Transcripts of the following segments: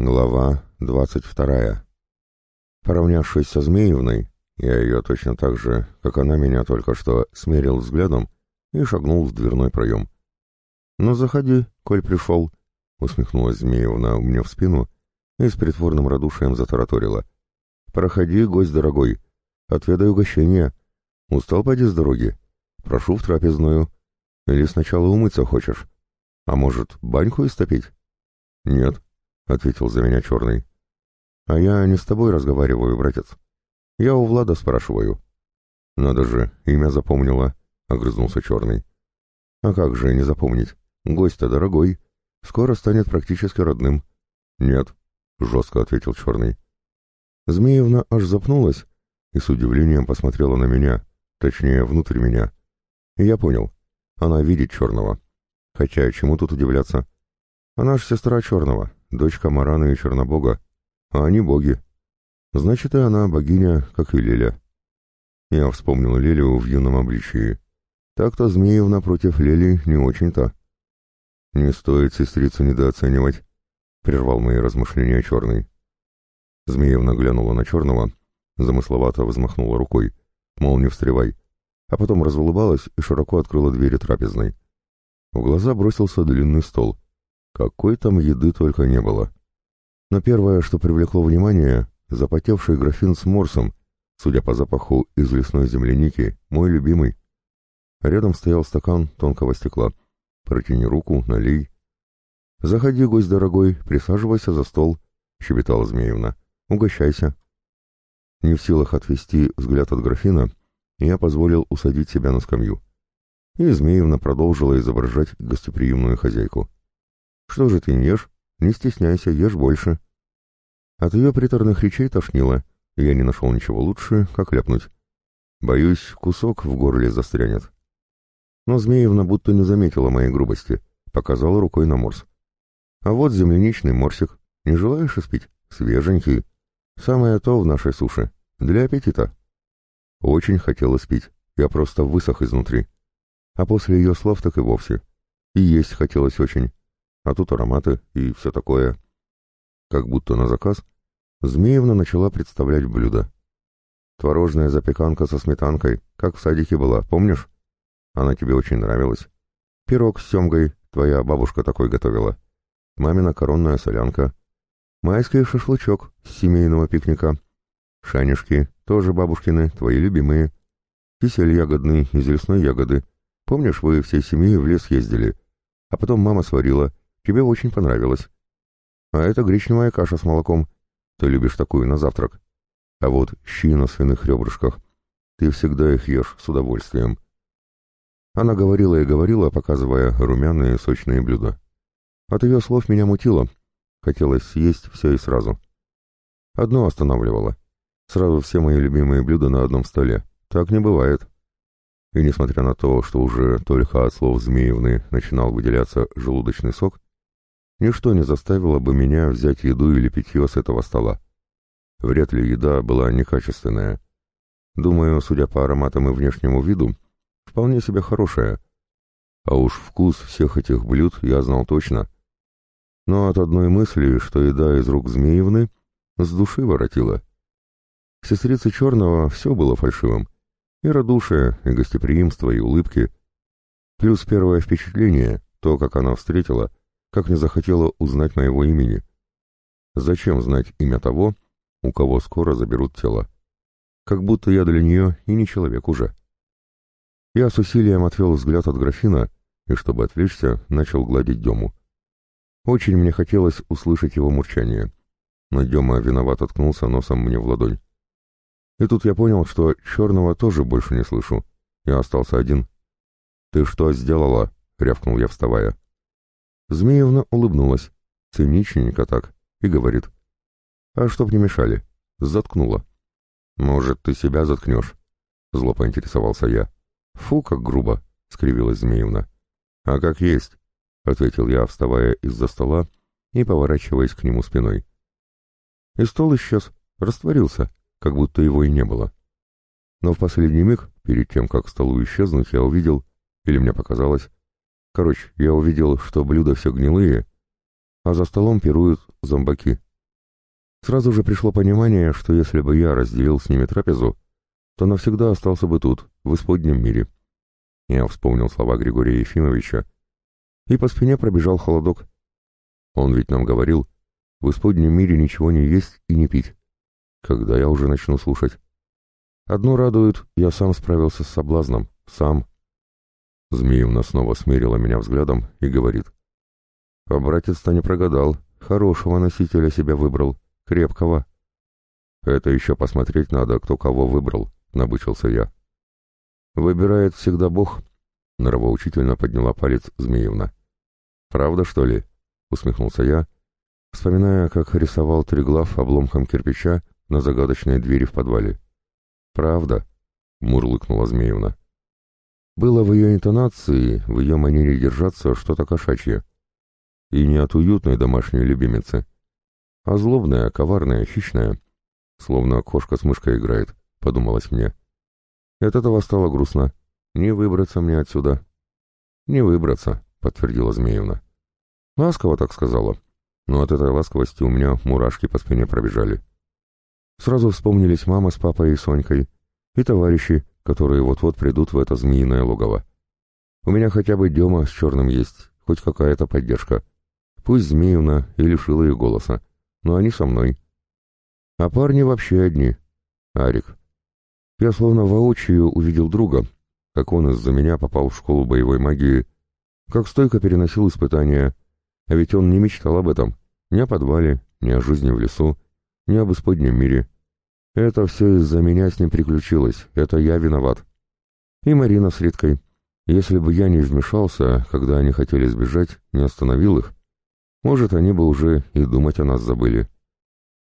Глава двадцать вторая. Поравнявшись со Змеевной, я ее точно так же, как она меня только что, смерил взглядом и шагнул в дверной проем. «Ну, заходи, коль пришел», — усмехнулась Змеевна мне в спину и с притворным радушием затараторила. «Проходи, гость дорогой, отведай угощение. Устал поди с дороги? Прошу в трапезную. Или сначала умыться хочешь? А может, баньку истопить?» «Нет», — ответил за меня черный. «А я не с тобой разговариваю, братец. Я у Влада спрашиваю». «Надо же, имя запомнила», — огрызнулся черный. «А как же не запомнить? Гость-то дорогой. Скоро станет практически родным». «Нет», — жестко ответил черный. Змеевна аж запнулась и с удивлением посмотрела на меня, точнее, внутрь меня. Я понял, она видит черного. Хотя чему тут удивляться? Она ж сестра черного, дочка Марана и Чернобога, а они боги. Значит, и она богиня, как и Леля. Я вспомнил Лелю в юном обличии. Так-то Змеев напротив Лели не очень-то. Не стоит сестрицу недооценивать, — прервал мои размышления Черный. Змеевна глянула на Черного, замысловато взмахнула рукой, мол, не встревай, а потом разулыбалась и широко открыла двери трапезной. В глаза бросился длинный стол. Какой там еды только не было. Но первое, что привлекло внимание, запотевший графин с морсом, судя по запаху из лесной земляники, мой любимый. Рядом стоял стакан тонкого стекла. Протяни руку, налей. «Заходи, гость дорогой, присаживайся за стол», — щебетала Змеевна. «Угощайся». Не в силах отвести взгляд от графина, я позволил усадить себя на скамью. И Змеевна продолжила изображать гостеприимную хозяйку. «Что же ты не ешь? Не стесняйся, ешь больше». От ее приторных речей тошнило, и я не нашел ничего лучше, как ляпнуть. Боюсь, кусок в горле застрянет. Но Змеевна будто не заметила моей грубости, показала рукой на морс. А вот земляничный морсик. Не желаешь испить? Свеженький. Самое то в нашей суше. Для аппетита. Очень хотелось пить. Я просто высох изнутри. А после ее слов так и вовсе. И есть хотелось очень а тут ароматы и все такое. Как будто на заказ, Змеевна начала представлять блюдо. Творожная запеканка со сметанкой, как в садике была, помнишь? Она тебе очень нравилась. Пирог с семгой, твоя бабушка такой готовила. Мамина коронная солянка. Майский шашлычок с семейного пикника. Шанишки, тоже бабушкины, твои любимые. Кисель ягодный из лесной ягоды. Помнишь, вы всей семьей в лес ездили? А потом мама сварила, Тебе очень понравилось. А это гречневая каша с молоком. Ты любишь такую на завтрак. А вот щи на свиных ребрышках. Ты всегда их ешь с удовольствием. Она говорила и говорила, показывая румяные сочные блюда. От ее слов меня мутило. Хотелось съесть все и сразу. Одно останавливало. Сразу все мои любимые блюда на одном столе. Так не бывает. И несмотря на то, что уже только от слов Змеевны начинал выделяться желудочный сок, Ничто не заставило бы меня взять еду или питье с этого стола. Вряд ли еда была некачественная. Думаю, судя по ароматам и внешнему виду, вполне себе хорошая. А уж вкус всех этих блюд я знал точно. Но от одной мысли, что еда из рук Змеевны, с души воротила. Сестрице Черного все было фальшивым. И радушие, и гостеприимство, и улыбки. Плюс первое впечатление, то, как она встретила — как не захотела узнать моего имени. Зачем знать имя того, у кого скоро заберут тело? Как будто я для нее и не человек уже. Я с усилием отвел взгляд от графина и, чтобы отвлечься, начал гладить Дему. Очень мне хотелось услышать его мурчание, но Дема виноват откнулся носом мне в ладонь. И тут я понял, что черного тоже больше не слышу. Я остался один. «Ты что сделала?» — рявкнул я, вставая. Змеевна улыбнулась, циничненько так, и говорит. «А чтоб не мешали?» Заткнула. «Может, ты себя заткнешь?» Зло поинтересовался я. «Фу, как грубо!» — скривилась Змеевна. «А как есть!» — ответил я, вставая из-за стола и поворачиваясь к нему спиной. И стол исчез, растворился, как будто его и не было. Но в последний миг, перед тем, как столу исчезнуть, я увидел, или мне показалось, Короче, я увидел, что блюда все гнилые, а за столом пируют зомбаки, Сразу же пришло понимание, что если бы я разделил с ними трапезу, то навсегда остался бы тут, в исподнем мире. Я вспомнил слова Григория Ефимовича, и по спине пробежал холодок. Он ведь нам говорил, в исподнем мире ничего не есть и не пить. Когда я уже начну слушать? Одно радует, я сам справился с соблазном, сам. Змеевна снова смерила меня взглядом и говорит. А братец-то не прогадал, хорошего носителя себя выбрал, крепкого. Это еще посмотреть надо, кто кого выбрал, набычился я. Выбирает всегда Бог, нравоучительно подняла палец Змеевна. «Правда, что ли?» — усмехнулся я, вспоминая, как рисовал Триглав обломком кирпича на загадочной двери в подвале. «Правда?» — мурлыкнула Змеевна. Было в ее интонации, в ее манере держаться что-то кошачье. И не от уютной домашней любимицы, а злобная, коварная, хищная, словно кошка с мышкой играет, подумалось мне. От этого стало грустно. Не выбраться мне отсюда. Не выбраться. — подтвердила Змеевна. Ласково так сказала, но от этой ласковости у меня мурашки по спине пробежали. Сразу вспомнились мама с папой и Сонькой, и товарищи, которые вот-вот придут в это змеиное логово. У меня хотя бы Дема с черным есть, хоть какая-то поддержка. Пусть Змеевна и лишила их голоса, но они со мной. А парни вообще одни. Арик. Я словно воочию увидел друга, как он из-за меня попал в школу боевой магии как стойко переносил испытания, а ведь он не мечтал об этом, ни о подвале, ни о жизни в лесу, ни об исподнем мире. Это все из-за меня с ним приключилось, это я виноват. И Марина с Риткой. Если бы я не вмешался, когда они хотели сбежать, не остановил их, может, они бы уже и думать о нас забыли.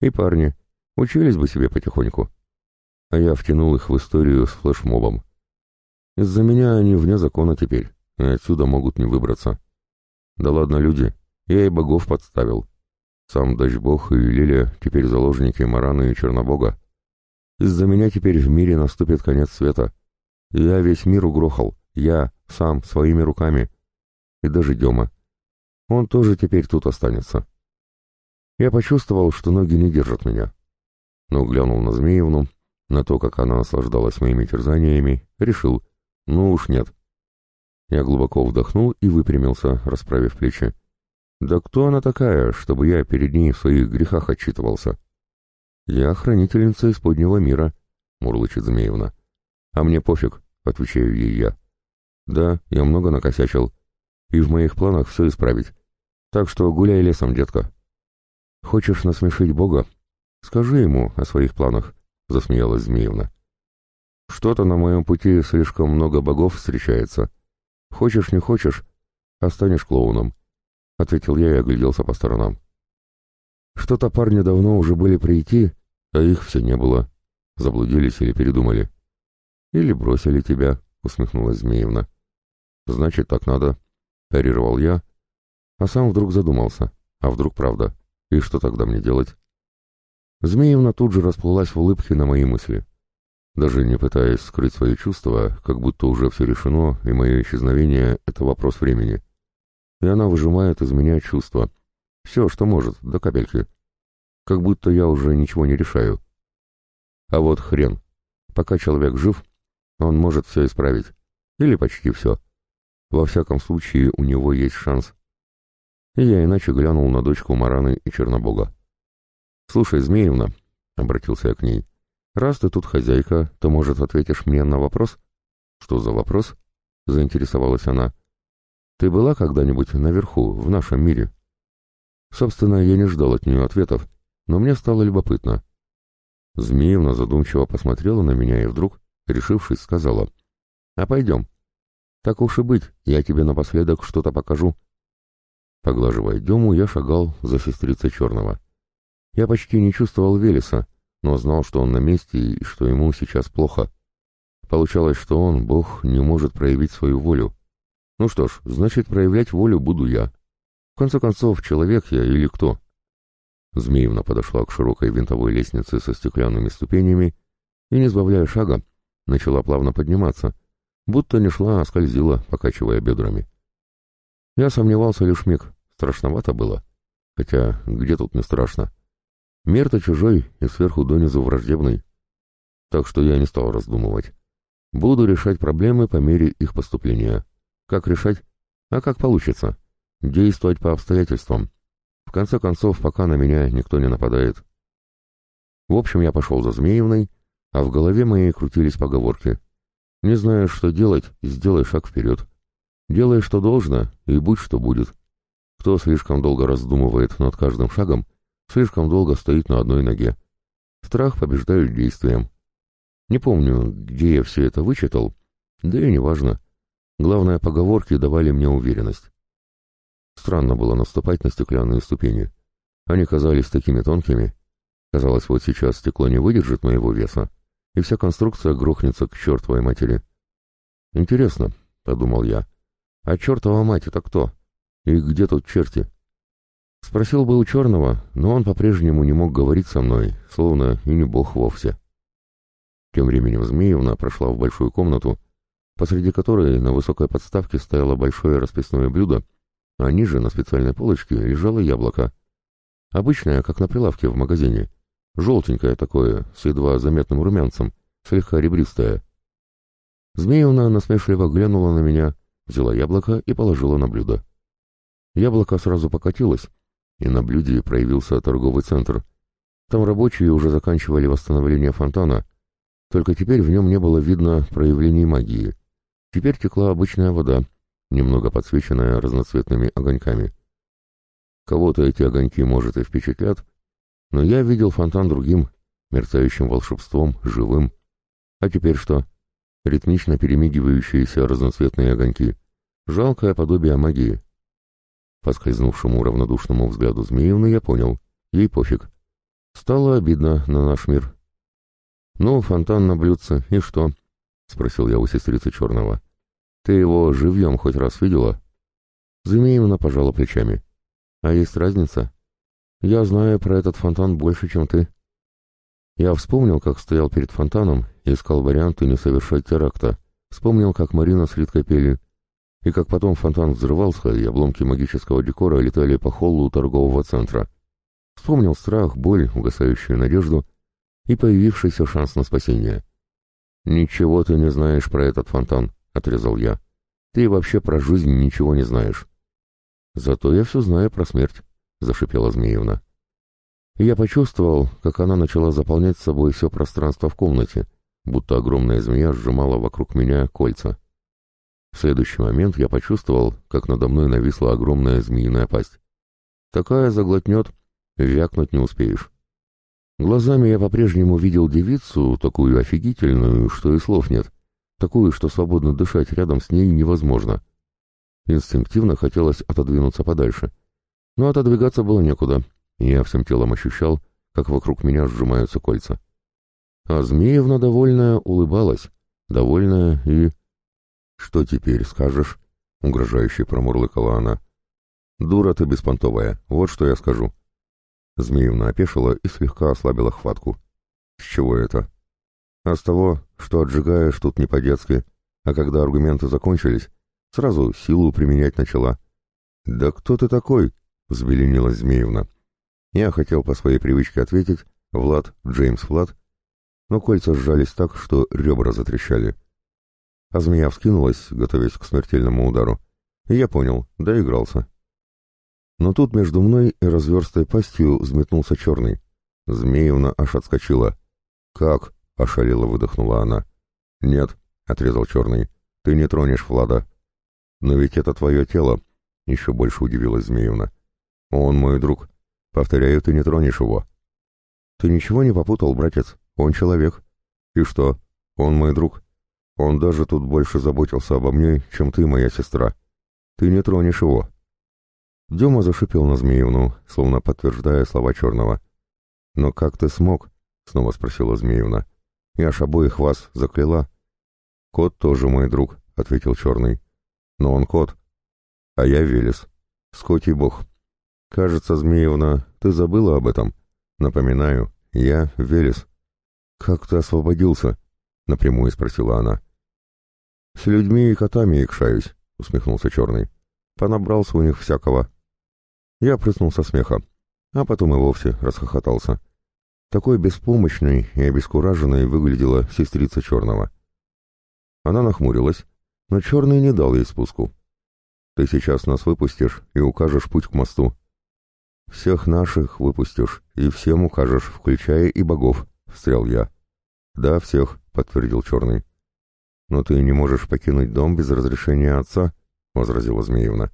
И парни учились бы себе потихоньку. А я втянул их в историю с флешмобом. Из-за меня они вне закона теперь и отсюда могут не выбраться. Да ладно, люди, я и богов подставил. Сам Дачбог и Лиля теперь заложники Мараны и Чернобога. Из-за меня теперь в мире наступит конец света. Я весь мир угрохал, я, сам, своими руками. И даже Дема. Он тоже теперь тут останется. Я почувствовал, что ноги не держат меня. Но глянул на Змеевну, на то, как она наслаждалась моими терзаниями, решил, ну уж нет, я глубоко вдохнул и выпрямился, расправив плечи. «Да кто она такая, чтобы я перед ней в своих грехах отчитывался?» «Я хранительница исподнего мира», — мурлычет Змеевна. «А мне пофиг», — отвечаю ей я. «Да, я много накосячил, и в моих планах все исправить. Так что гуляй лесом, детка». «Хочешь насмешить Бога? Скажи ему о своих планах», — засмеялась Змеевна. «Что-то на моем пути слишком много богов встречается», Хочешь, не хочешь, а станешь клоуном», — ответил я и огляделся по сторонам. Что-то парни давно уже были прийти, а их все не было. Заблудились или передумали. «Или бросили тебя», — усмехнулась Змеевна. «Значит, так надо», — парировал я, а сам вдруг задумался. А вдруг правда? И что тогда мне делать? Змеевна тут же расплылась в улыбке на мои мысли даже не пытаясь скрыть свои чувства, как будто уже все решено, и мое исчезновение — это вопрос времени. И она выжимает из меня чувства. Все, что может, до капельки. Как будто я уже ничего не решаю. А вот хрен. Пока человек жив, он может все исправить. Или почти все. Во всяком случае, у него есть шанс. И я иначе глянул на дочку Мараны и Чернобога. «Слушай, Змеевна», — обратился я к ней, — Раз ты тут хозяйка, то, может, ответишь мне на вопрос? Что за вопрос? Заинтересовалась она. Ты была когда-нибудь наверху, в нашем мире? Собственно, я не ждал от нее ответов, но мне стало любопытно. Змеевна задумчиво посмотрела на меня и вдруг, решившись, сказала. А пойдем. Так уж и быть, я тебе напоследок что-то покажу. Поглаживая Дему, я шагал за сестрицей Черного. Я почти не чувствовал Велеса, но знал, что он на месте и что ему сейчас плохо. Получалось, что он, Бог, не может проявить свою волю. Ну что ж, значит, проявлять волю буду я. Конце концов, человек я или кто? Змеевна подошла к широкой винтовой лестнице со стеклянными ступенями и, не сбавляя шага, начала плавно подниматься, будто не шла, а скользила, покачивая бедрами. Я сомневался лишь миг, страшновато было. Хотя, где тут не страшно? Мир-то чужой и сверху донизу враждебный. Так что я не стал раздумывать. Буду решать проблемы по мере их поступления. Как решать? А как получится? Действовать по обстоятельствам. В конце концов, пока на меня никто не нападает. В общем, я пошел за Змеевной, а в голове моей крутились поговорки. Не знаешь, что делать, сделай шаг вперед. Делай, что должно, и будь, что будет. Кто слишком долго раздумывает над каждым шагом, слишком долго стоит на одной ноге. Страх побеждает действием. Не помню, где я все это вычитал, да и неважно. Главное, поговорки давали мне уверенность. Странно было наступать на стеклянные ступени. Они казались такими тонкими. Казалось, вот сейчас стекло не выдержит моего веса, и вся конструкция грохнется к чертовой матери. «Интересно», — подумал я, — «а чертова мать это кто? И где тут черти?» Спросил бы у черного, но он по-прежнему не мог говорить со мной, словно и не бог вовсе. Тем временем Змеевна прошла в большую комнату, посреди которой на высокой подставке стояло большое расписное блюдо, а ниже на специальной полочке лежало яблоко. Обычное, как на прилавке в магазине. Желтенькое такое, с едва заметным румянцем, слегка ребристое. Змеевна насмешливо глянула на меня, взяла яблоко и положила на блюдо. Яблоко сразу покатилось, и на блюде проявился торговый центр. Там рабочие уже заканчивали восстановление фонтана, только теперь в нем не было видно проявлений магии. Теперь текла обычная вода, немного подсвеченная разноцветными огоньками. Кого-то эти огоньки, может, и впечатлят, но я видел фонтан другим, мерцающим волшебством, живым. А теперь что? Ритмично перемигивающиеся разноцветные огоньки. Жалкое подобие магии. По скользнувшему равнодушному взгляду Змеевны я понял. Ей пофиг. Стало обидно на наш мир. «Ну, фонтан на блюдце, и что?» — спросил я у сестрицы Черного. «Ты его живьем хоть раз видела?» Змеевна пожала плечами. «А есть разница?» Я знаю про этот фонтан больше, чем ты. Я вспомнил, как стоял перед фонтаном искал варианты не совершать теракта. Вспомнил, как Марина с Риткой пели, и как потом фонтан взрывался, и обломки магического декора летали по холлу торгового центра. Вспомнил страх, боль, угасающую надежду и появившийся шанс на спасение. «Ничего ты не знаешь про этот фонтан», — отрезал я. «Ты вообще про жизнь ничего не знаешь». «Зато я все знаю про смерть». — зашипела Змеевна. я почувствовал, как она начала заполнять собой все пространство в комнате, будто огромная змея сжимала вокруг меня кольца. В следующий момент я почувствовал, как надо мной нависла огромная змеиная пасть. Такая заглотнет, вякнуть не успеешь. Глазами я по-прежнему видел девицу, такую офигительную, что и слов нет, такую, что свободно дышать рядом с ней невозможно. Инстинктивно хотелось отодвинуться подальше — но отодвигаться было некуда, и я всем телом ощущал, как вокруг меня сжимаются кольца. А Змеевна довольная улыбалась, довольная и... «Что теперь скажешь?» — угрожающе промурлыкала она. «Дура ты беспонтовая, вот что я скажу». Змеевна опешила и слегка ослабила хватку. «С чего это?» «А с того, что отжигаешь тут не по-детски, а когда аргументы закончились, сразу силу применять начала». «Да кто ты такой?» — взбеленилась Змеевна. Я хотел по своей привычке ответить «Влад, Джеймс Влад», но кольца сжались так, что ребра затрещали. А змея вскинулась, готовясь к смертельному удару, и я понял, доигрался. Но тут между мной и разверстой пастью взметнулся черный. Змеевна аж отскочила. «Как?» — ошалело выдохнула она. «Нет», — отрезал черный, — «ты не тронешь Влада». «Но ведь это твое тело», — еще больше удивилась Змеевна. «Он мой друг. Повторяю, ты не тронешь его». «Ты ничего не попутал, братец? Он человек». «И что? Он мой друг. Он даже тут больше заботился обо мне, чем ты, моя сестра. Ты не тронешь его». Дема зашипел на Змеевну, словно подтверждая слова Черного. «Но как ты смог?» — снова спросила Змеевна. «Я ж обоих вас закляла». «Кот тоже мой друг», — ответил Черный. «Но он кот, а я Велес. Скотий бог». «Кажется, Змеевна, ты забыла об этом. Напоминаю, я Велес». «Как ты освободился?» — напрямую спросила она. «С людьми и котами икшаюсь», — усмехнулся Черный. «Понабрался у них всякого». Я прыснул смеха, а потом и вовсе расхохотался. Такой беспомощной и обескураженной выглядела сестрица Черного. Она нахмурилась, но Черный не дал ей спуску. «Ты сейчас нас выпустишь и укажешь путь к мосту. Всех наших выпустишь и всем укажешь, включая и богов», — встрял я. «Да, всех», — подтвердил Черный. «Но ты не можешь покинуть дом без разрешения отца», — возразила Змеевна.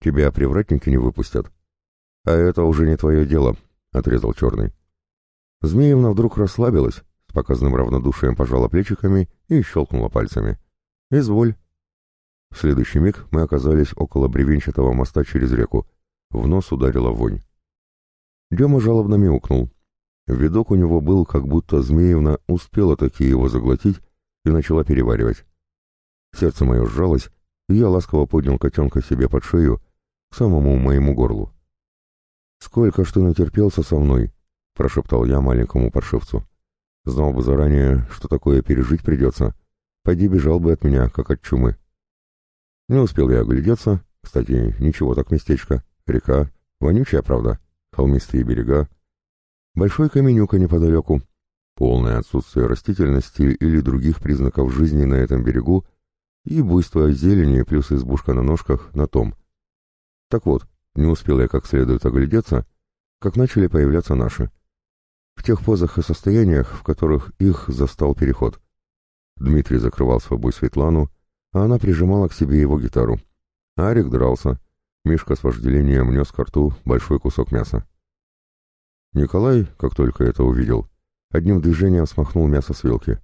«Тебя привратники не выпустят». «А это уже не твое дело», — отрезал Черный. Змеевна вдруг расслабилась, с показанным равнодушием пожала плечиками и щелкнула пальцами. «Изволь». В следующий миг мы оказались около бревенчатого моста через реку. В нос ударила вонь. Дема жалобно мяукнул. Видок у него был, как будто Змеевна успела таки его заглотить и начала переваривать. Сердце мое сжалось, и я ласково поднял котенка себе под шею, к самому моему горлу. «Сколько ж ты натерпелся со мной!» — прошептал я маленькому паршивцу. «Знал бы заранее, что такое пережить придется. Пойди бежал бы от меня, как от чумы». Не успел я оглядеться. Кстати, ничего так местечко. Река. Вонючая, правда. Холмистые берега. Большой каменюка неподалеку. Полное отсутствие растительности или других признаков жизни на этом берегу и буйство зелени плюс избушка на ножках на том. Так вот, не успел я как следует оглядеться, как начали появляться наши. В тех позах и состояниях, в которых их застал переход. Дмитрий закрывал собой Светлану, а она прижимала к себе его гитару. Арик дрался. Мишка с вожделением нес к рту большой кусок мяса. Николай, как только это увидел, одним движением смахнул мясо с вилки.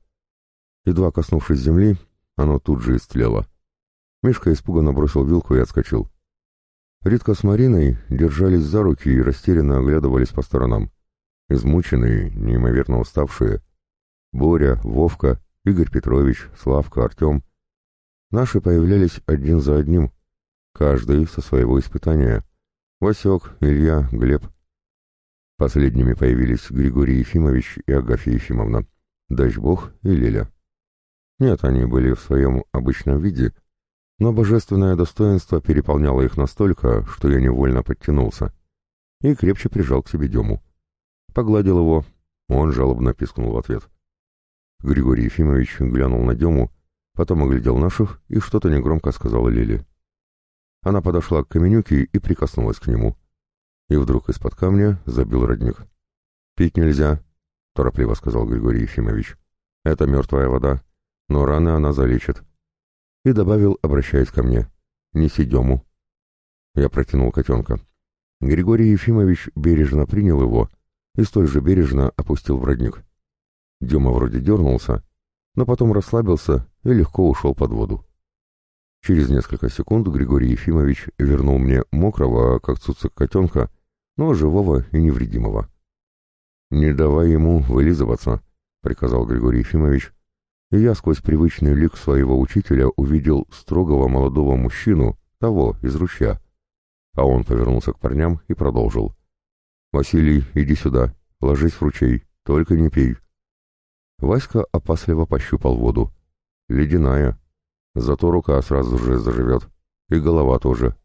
Едва коснувшись земли, оно тут же истлело. Мишка испуганно бросил вилку и отскочил. Ритка с Мариной держались за руки и растерянно оглядывались по сторонам. Измученные, неимоверно уставшие. Боря, Вовка, Игорь Петрович, Славка, Артем. Наши появлялись один за одним, каждый со своего испытания. Васек, Илья, Глеб. Последними появились Григорий Ефимович и Агафья Ефимовна, дач Бог и Лиля. Нет, они были в своем обычном виде — но божественное достоинство переполняло их настолько, что я невольно подтянулся и крепче прижал к себе Дему. Погладил его, он жалобно пискнул в ответ. Григорий Ефимович глянул на Дему, потом оглядел наших и что-то негромко сказала Лили. Она подошла к каменюке и прикоснулась к нему. И вдруг из-под камня забил родник. «Пить нельзя», — торопливо сказал Григорий Ефимович. «Это мертвая вода, но раны она залечит и добавил, обращаясь ко мне, «Неси Дему». Я протянул котенка. Григорий Ефимович бережно принял его и столь же бережно опустил в. Дема вроде дернулся, но потом расслабился и легко ушел под воду. Через несколько секунд Григорий Ефимович вернул мне мокрого, как цуцик котенка, но живого и невредимого. «Не давай ему вылизываться», — приказал Григорий Ефимович, и я сквозь привычный лик своего учителя увидел строгого молодого мужчину, того, из ручья. А он повернулся к парням и продолжил. «Василий, иди сюда, ложись в ручей, только не пей». Васька опасливо пощупал воду. «Ледяная. Зато рука сразу же заживет. И голова тоже.